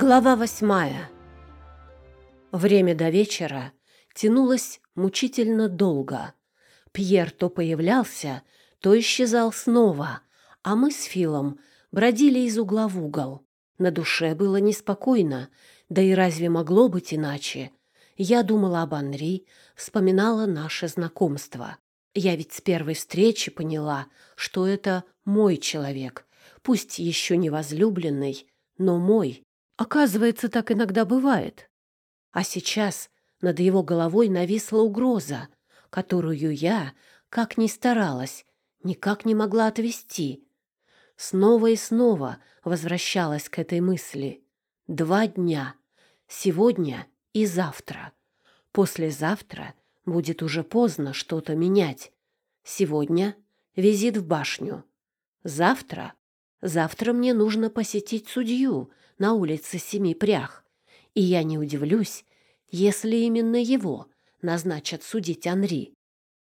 Глава восьмая. Время до вечера тянулось мучительно долго. Пьер то появлялся, то исчезал снова, а мы с Филом бродили из угла в угол. На душе было неспокойно, да и разве могло быть иначе? Я думала об Анри, вспоминала наше знакомство. Я ведь с первой встречи поняла, что это мой человек, пусть еще не возлюбленный, но мой. Оказывается, так иногда бывает. А сейчас над его головой нависла угроза, которую я, как ни старалась, никак не могла отвести. Снова и снова возвращалась к этой мысли. Два дня. Сегодня и завтра. Послезавтра будет уже поздно что-то менять. Сегодня визит в башню. Завтра? Завтра мне нужно посетить судью, на улице Семи Прях, и я не удивлюсь, если именно его назначат судить Анри.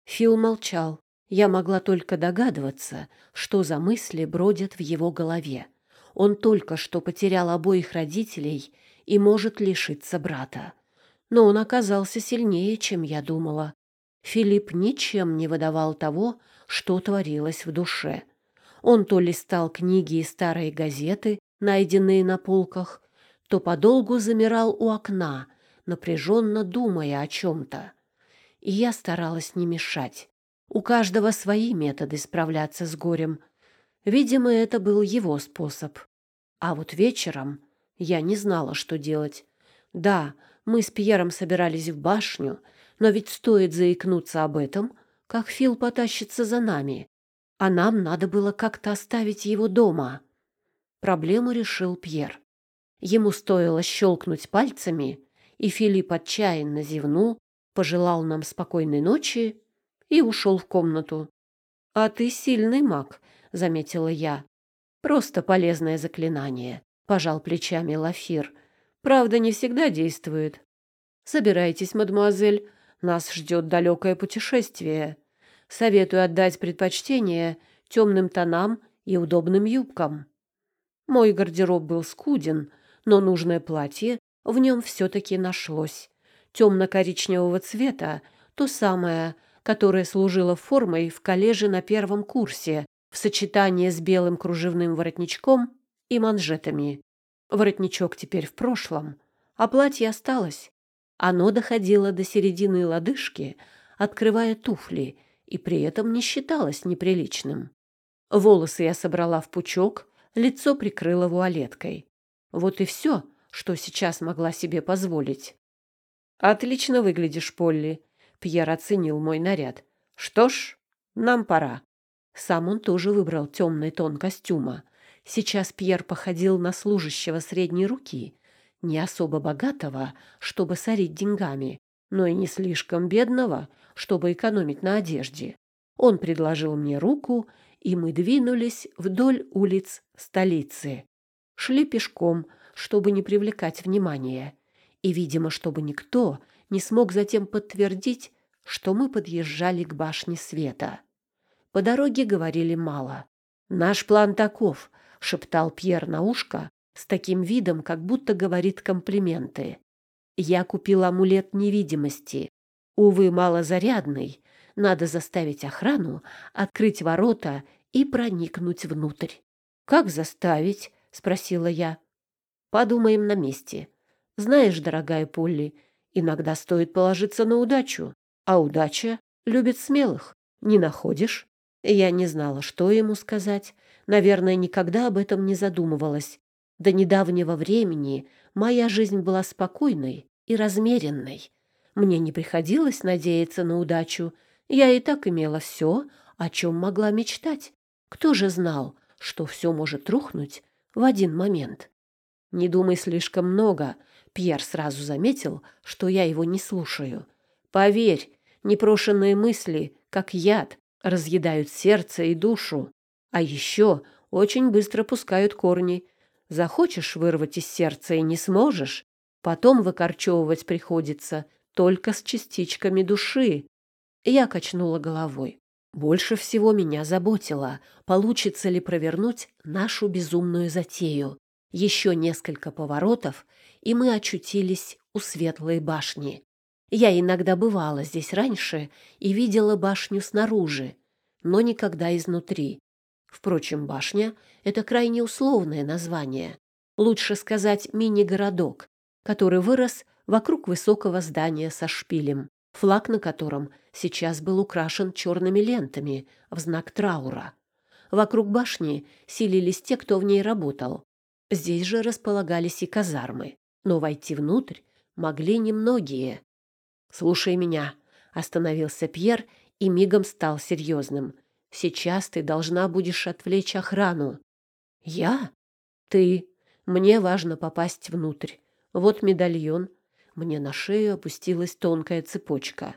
Фил молчал. Я могла только догадываться, что за мысли бродят в его голове. Он только что потерял обоих родителей и может лишиться брата. Но он оказался сильнее, чем я думала. Филипп ничем не выдавал того, что творилось в душе. Он то листал книги и старые газеты, найденные на полках, то подолгу замирал у окна, напряженно думая о чем-то. И я старалась не мешать. У каждого свои методы справляться с горем. Видимо, это был его способ. А вот вечером я не знала, что делать. Да, мы с Пьером собирались в башню, но ведь стоит заикнуться об этом, как Фил потащится за нами. А нам надо было как-то оставить его дома. Проблему решил Пьер. Ему стоило щелкнуть пальцами, и Филипп отчаянно зевнул, пожелал нам спокойной ночи и ушел в комнату. — А ты сильный маг, — заметила я. — Просто полезное заклинание, — пожал плечами Лафир. — Правда, не всегда действует. — Собирайтесь, мадемуазель, нас ждет далекое путешествие. Советую отдать предпочтение темным тонам и удобным юбкам. Мой гардероб был скуден, но нужное платье в нем все-таки нашлось. Темно-коричневого цвета, то самое, которое служило формой в коллеже на первом курсе, в сочетании с белым кружевным воротничком и манжетами. Воротничок теперь в прошлом, а платье осталось. Оно доходило до середины лодыжки, открывая туфли, и при этом не считалось неприличным. Волосы я собрала в пучок, лицо прикрыла вуалеткой. Вот и все, что сейчас могла себе позволить. «Отлично выглядишь, Полли», — Пьер оценил мой наряд. «Что ж, нам пора». Сам он тоже выбрал темный тон костюма. Сейчас Пьер походил на служащего средней руки, не особо богатого, чтобы сорить деньгами, но и не слишком бедного, чтобы экономить на одежде. Он предложил мне руку, и мы двинулись вдоль улиц столицы. Шли пешком, чтобы не привлекать внимания, и, видимо, чтобы никто не смог затем подтвердить, что мы подъезжали к башне света. По дороге говорили мало. «Наш план таков», — шептал Пьер на ушко с таким видом, как будто говорит комплименты. «Я купил амулет невидимости. Увы, малозарядный. Надо заставить охрану открыть ворота и проникнуть внутрь. «Как заставить?» — спросила я. «Подумаем на месте. Знаешь, дорогая Полли, иногда стоит положиться на удачу, а удача любит смелых. Не находишь?» Я не знала, что ему сказать. Наверное, никогда об этом не задумывалась. До недавнего времени моя жизнь была спокойной и размеренной. Мне не приходилось надеяться на удачу. Я и так имела все, о чем могла мечтать. Кто же знал, что все может рухнуть в один момент? Не думай слишком много. Пьер сразу заметил, что я его не слушаю. Поверь, непрошенные мысли, как яд, разъедают сердце и душу. А еще очень быстро пускают корни. Захочешь вырвать из сердца и не сможешь, потом выкорчевывать приходится только с частичками души. Я качнула головой. Больше всего меня заботило, получится ли провернуть нашу безумную затею. Еще несколько поворотов, и мы очутились у светлой башни. Я иногда бывала здесь раньше и видела башню снаружи, но никогда изнутри. Впрочем, башня — это крайне условное название. Лучше сказать мини-городок, который вырос вокруг высокого здания со шпилем, флаг на котором сейчас был украшен черными лентами в знак траура. Вокруг башни селились те, кто в ней работал. Здесь же располагались и казармы, но войти внутрь могли немногие. «Слушай меня», — остановился Пьер и мигом стал серьезным. Сейчас ты должна будешь отвлечь охрану. Я? Ты. Мне важно попасть внутрь. Вот медальон. Мне на шею опустилась тонкая цепочка.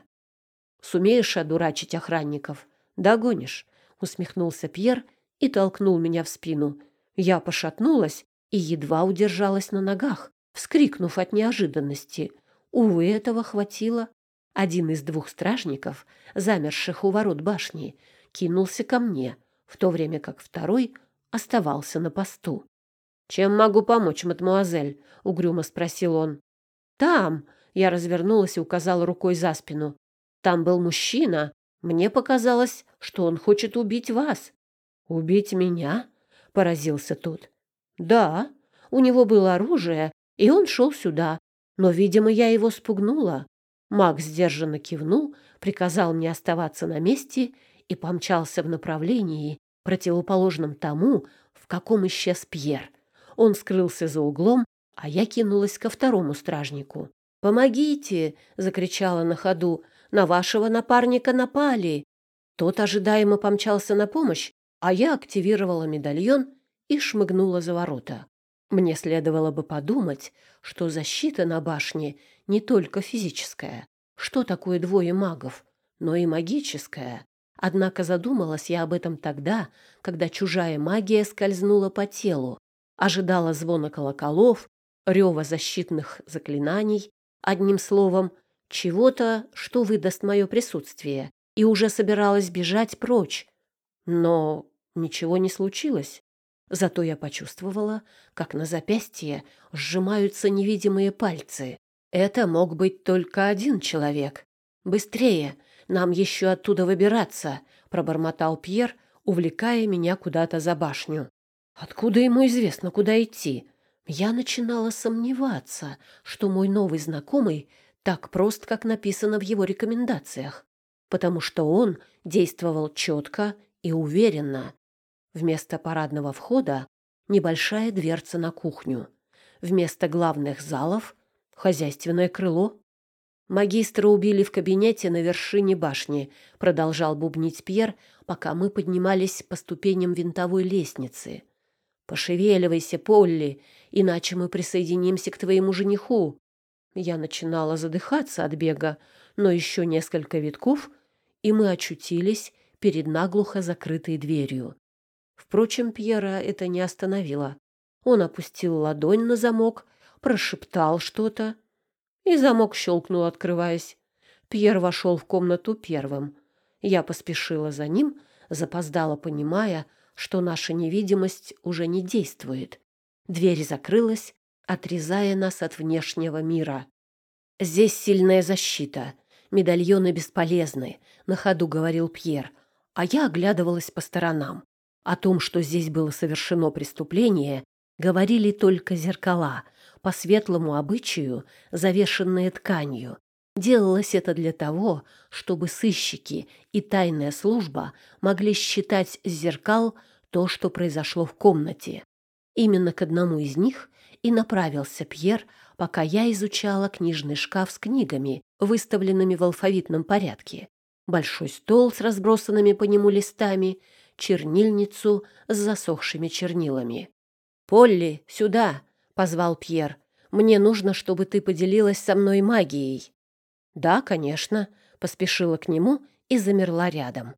Сумеешь одурачить охранников? Догонишь, усмехнулся Пьер и толкнул меня в спину. Я пошатнулась и едва удержалась на ногах, вскрикнув от неожиданности. Увы, этого хватило. Один из двух стражников, замерших у ворот башни, кинулся ко мне, в то время как второй оставался на посту. «Чем могу помочь, мадемуазель?» — угрюмо спросил он. «Там!» — я развернулась и указала рукой за спину. «Там был мужчина. Мне показалось, что он хочет убить вас». «Убить меня?» — поразился тот. «Да, у него было оружие, и он шел сюда, но, видимо, я его спугнула». Маг сдержанно кивнул, приказал мне оставаться на месте и помчался в направлении, противоположном тому, в каком исчез Пьер. Он скрылся за углом, а я кинулась ко второму стражнику. «Помогите!» — закричала на ходу. «На вашего напарника напали!» Тот ожидаемо помчался на помощь, а я активировала медальон и шмыгнула за ворота. Мне следовало бы подумать, что защита на башне не только физическая. Что такое двое магов? Но и магическая. Однако задумалась я об этом тогда, когда чужая магия скользнула по телу, ожидала звона колоколов, рева защитных заклинаний, одним словом, чего-то, что выдаст мое присутствие, и уже собиралась бежать прочь. Но ничего не случилось. Зато я почувствовала, как на запястье сжимаются невидимые пальцы. Это мог быть только один человек. «Быстрее!» Нам еще оттуда выбираться, пробормотал Пьер, увлекая меня куда-то за башню. Откуда ему известно, куда идти? Я начинала сомневаться, что мой новый знакомый так прост, как написано в его рекомендациях, потому что он действовал четко и уверенно. Вместо парадного входа небольшая дверца на кухню. Вместо главных залов — хозяйственное крыло. «Магистра убили в кабинете на вершине башни», — продолжал бубнить Пьер, пока мы поднимались по ступеням винтовой лестницы. «Пошевеливайся, Полли, иначе мы присоединимся к твоему жениху». Я начинала задыхаться от бега, но еще несколько витков, и мы очутились перед наглухо закрытой дверью. Впрочем, Пьера это не остановило. Он опустил ладонь на замок, прошептал что-то, и замок щелкнул, открываясь. Пьер вошел в комнату первым. Я поспешила за ним, запоздала, понимая, что наша невидимость уже не действует. Дверь закрылась, отрезая нас от внешнего мира. «Здесь сильная защита. Медальоны бесполезны», — на ходу говорил Пьер. А я оглядывалась по сторонам. О том, что здесь было совершено преступление, говорили только зеркала — по светлому обычаю, завешенные тканью. Делалось это для того, чтобы сыщики и тайная служба могли считать с зеркал то, что произошло в комнате. Именно к одному из них и направился Пьер, пока я изучала книжный шкаф с книгами, выставленными в алфавитном порядке. Большой стол с разбросанными по нему листами, чернильницу с засохшими чернилами. «Полли, сюда!» позвал Пьер. Мне нужно, чтобы ты поделилась со мной магией. Да, конечно, поспешила к нему и замерла рядом.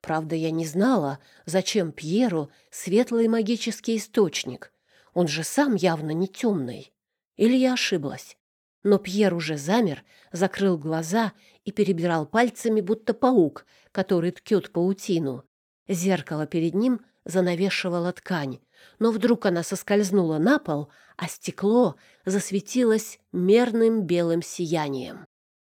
Правда, я не знала, зачем Пьеру светлый магический источник. Он же сам явно не темный. Или я ошиблась? Но Пьер уже замер, закрыл глаза и перебирал пальцами, будто паук, который ткет паутину. Зеркало перед ним занавешивало ткань, но вдруг она соскользнула на пол, а стекло засветилось мерным белым сиянием.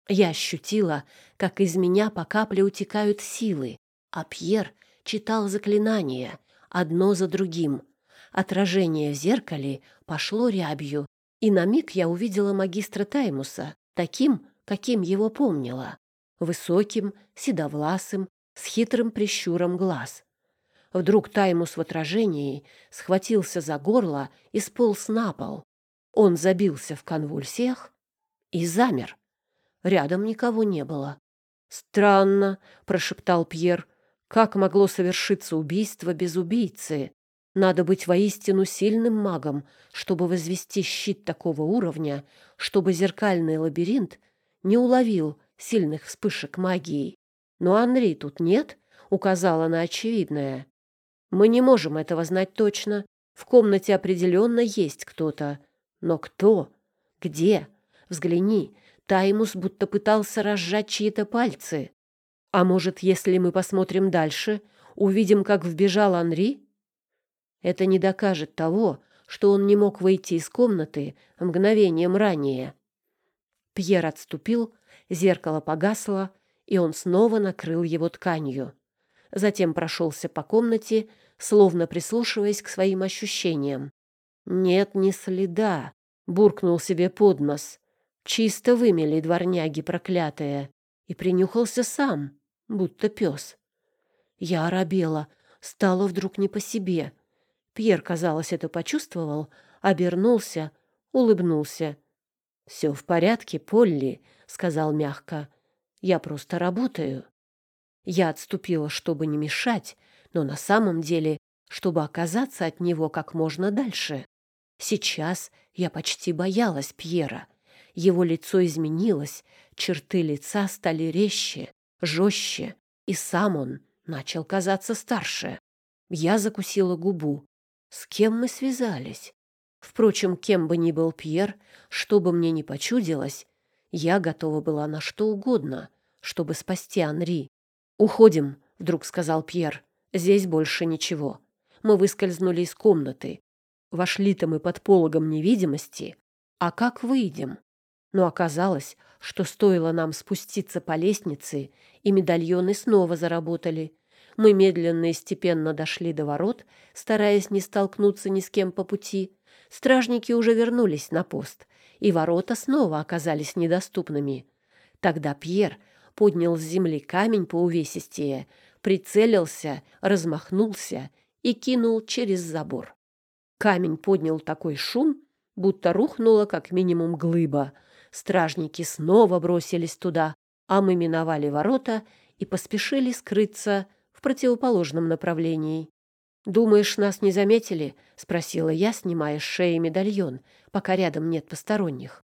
Я ощутила, как из меня по капле утекают силы, а Пьер читал заклинания, одно за другим. Отражение в зеркале пошло рябью, и на миг я увидела магистра Таймуса, таким, каким его помнила. Высоким, седовласым, с хитрым прищуром глаз. Вдруг Таймус в отражении схватился за горло и сполз на пол. Он забился в конвульсиях и замер. Рядом никого не было. «Странно», — прошептал Пьер, — «как могло совершиться убийство без убийцы? Надо быть воистину сильным магом, чтобы возвести щит такого уровня, чтобы зеркальный лабиринт не уловил сильных вспышек магии. Но Анри тут нет, указала на очевидное. Мы не можем этого знать точно. В комнате определенно есть кто-то. Но кто? Где? Взгляни. Таймус будто пытался разжать чьи-то пальцы. А может, если мы посмотрим дальше, увидим, как вбежал Анри? Это не докажет того, что он не мог выйти из комнаты мгновением ранее. Пьер отступил, зеркало погасло, и он снова накрыл его тканью. Затем прошелся по комнате, словно прислушиваясь к своим ощущениям. «Нет ни следа», — буркнул себе под нос. «Чисто вымели дворняги проклятые». И принюхался сам, будто пес. Я оробела, стало вдруг не по себе. Пьер, казалось, это почувствовал, обернулся, улыбнулся. «Все в порядке, Полли», — сказал мягко. «Я просто работаю». Я отступила, чтобы не мешать, но на самом деле, чтобы оказаться от него как можно дальше. Сейчас я почти боялась Пьера. Его лицо изменилось, черты лица стали резче, жестче, и сам он начал казаться старше. Я закусила губу. С кем мы связались? Впрочем, кем бы ни был Пьер, что бы мне ни почудилось, я готова была на что угодно, чтобы спасти Анри. «Уходим», — вдруг сказал Пьер. Здесь больше ничего. Мы выскользнули из комнаты. Вошли-то мы под пологом невидимости. А как выйдем? Но оказалось, что стоило нам спуститься по лестнице, и медальоны снова заработали. Мы медленно и степенно дошли до ворот, стараясь не столкнуться ни с кем по пути. Стражники уже вернулись на пост, и ворота снова оказались недоступными. Тогда Пьер поднял с земли камень по увесистее, прицелился, размахнулся и кинул через забор. Камень поднял такой шум, будто рухнула как минимум глыба. Стражники снова бросились туда, а мы миновали ворота и поспешили скрыться в противоположном направлении. «Думаешь, нас не заметили?» — спросила я, снимая с шеи медальон, пока рядом нет посторонних.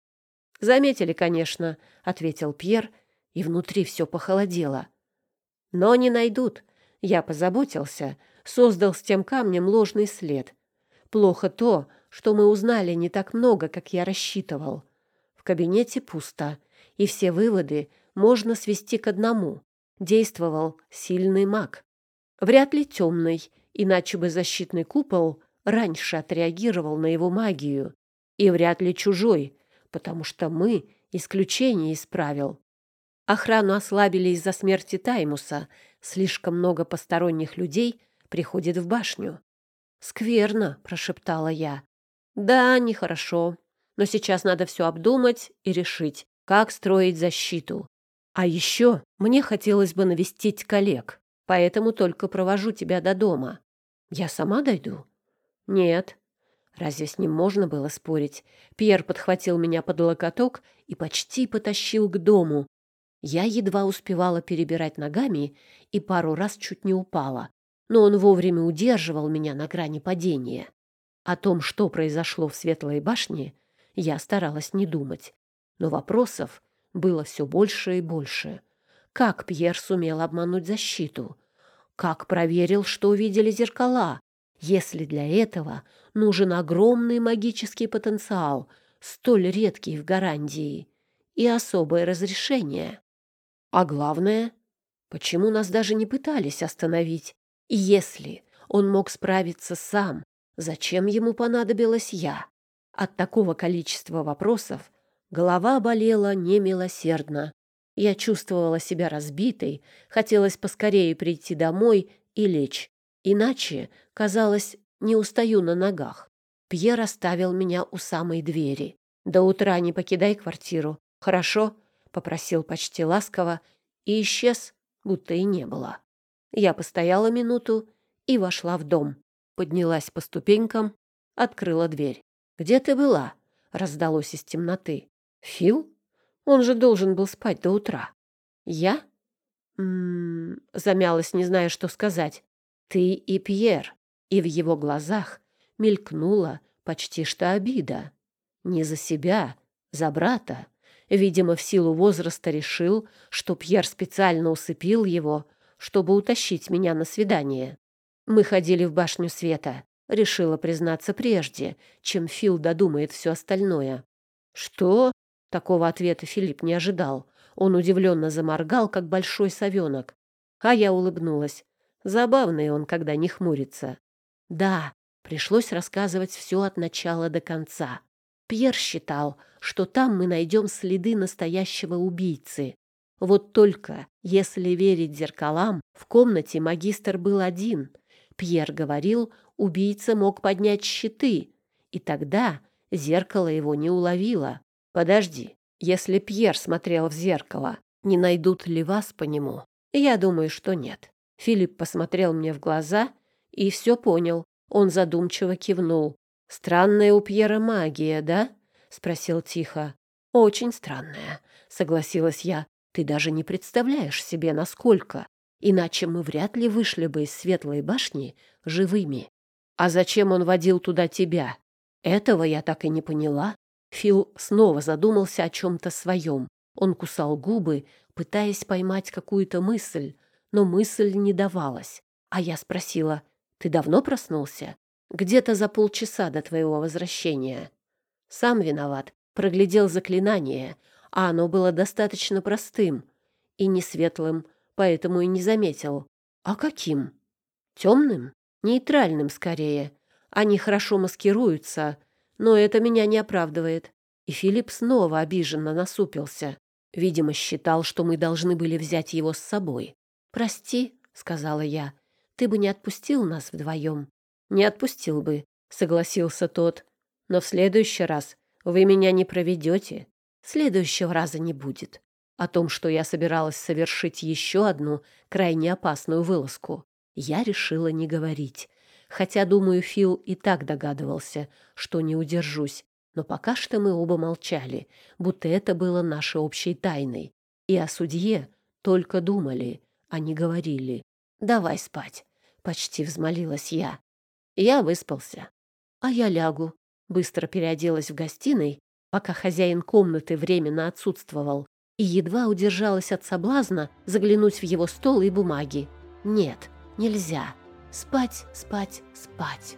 «Заметили, конечно», — ответил Пьер, и внутри все похолодело. Но не найдут. Я позаботился, создал с тем камнем ложный след. Плохо то, что мы узнали не так много, как я рассчитывал. Кабинете пусто, и все выводы можно свести к одному. Действовал сильный маг. Вряд ли темный, иначе бы защитный купол раньше отреагировал на его магию. И вряд ли чужой, потому что мы исключение исправил. Охрану ослабили из-за смерти Таймуса. Слишком много посторонних людей приходит в башню. «Скверно», — прошептала я. «Да, нехорошо. Но сейчас надо все обдумать и решить, как строить защиту. А еще мне хотелось бы навестить коллег, поэтому только провожу тебя до дома. Я сама дойду?» «Нет». Разве с ним можно было спорить? Пьер подхватил меня под локоток и почти потащил к дому, я едва успевала перебирать ногами и пару раз чуть не упала, но он вовремя удерживал меня на грани падения. О том, что произошло в Светлой башне, я старалась не думать. Но вопросов было все больше и больше. Как Пьер сумел обмануть защиту? Как проверил, что увидели зеркала? Если для этого нужен огромный магический потенциал, столь редкий в Гарандии, и особое разрешение. А главное, почему нас даже не пытались остановить? И если он мог справиться сам, зачем ему понадобилась я? От такого количества вопросов голова болела немилосердно. Я чувствовала себя разбитой, хотелось поскорее прийти домой и лечь. Иначе, казалось, не устаю на ногах. Пьер оставил меня у самой двери. «До утра не покидай квартиру, хорошо?» — попросил почти ласково и исчез, будто и не было. Я постояла минуту и вошла в дом. Поднялась по ступенькам, открыла дверь. «Где ты была?» — раздалось из темноты. «Фил? Он же должен был спать до утра». «Я?» «М-м-м...» замялась, не зная, что сказать. «Ты и Пьер». И в его глазах мелькнула почти что обида. Не за себя, за брата. Видимо, в силу возраста решил, что Пьер специально усыпил его, чтобы утащить меня на свидание. Мы ходили в башню света. Решила признаться прежде, чем Фил додумает все остальное. «Что?» — такого ответа Филипп не ожидал. Он удивленно заморгал, как большой совенок. А я улыбнулась. Забавный он, когда не хмурится. Да, пришлось рассказывать все от начала до конца. Пьер считал, что там мы найдем следы настоящего убийцы. Вот только, если верить зеркалам, в комнате магистр был один. Пьер говорил, убийца мог поднять щиты, и тогда зеркало его не уловило. Подожди, если Пьер смотрел в зеркало, не найдут ли вас по нему? Я думаю, что нет. Филипп посмотрел мне в глаза и все понял. Он задумчиво кивнул. «Странная у Пьера магия, да?» — спросил тихо. «Очень странная», — согласилась я. «Ты даже не представляешь себе, насколько. Иначе мы вряд ли вышли бы из Светлой башни живыми. А зачем он водил туда тебя? Этого я так и не поняла». Фил снова задумался о чем-то своем. Он кусал губы, пытаясь поймать какую-то мысль, но мысль не давалась. А я спросила, «Ты давно проснулся?» Где-то за полчаса до твоего возвращения. Сам виноват, проглядел заклинание, а оно было достаточно простым и не светлым, поэтому и не заметил. А каким? Темным? Нейтральным скорее. Они хорошо маскируются, но это меня не оправдывает. И Филипп снова обиженно насупился. Видимо, считал, что мы должны были взять его с собой. «Прости», — сказала я, — «ты бы не отпустил нас вдвоем». «Не отпустил бы», — согласился тот. «Но в следующий раз вы меня не проведете. Следующего раза не будет. О том, что я собиралась совершить еще одну крайне опасную вылазку, я решила не говорить. Хотя, думаю, Фил и так догадывался, что не удержусь. Но пока что мы оба молчали, будто это было нашей общей тайной. И о судье только думали, а не говорили. «Давай спать», — почти взмолилась я. Я выспался. А я лягу. Быстро переоделась в гостиной, пока хозяин комнаты временно отсутствовал, и едва удержалась от соблазна заглянуть в его стол и бумаги. Нет, нельзя. Спать, спать, спать.